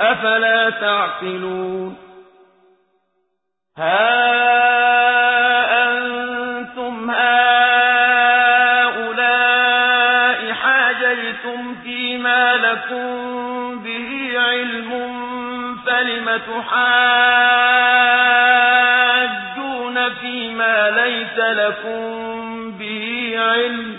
أفلا تعقلون؟ ها أنتم هؤلاء حاجيتم فيما لكم به علم فلم تحاجون فيما ليس لكم به علم؟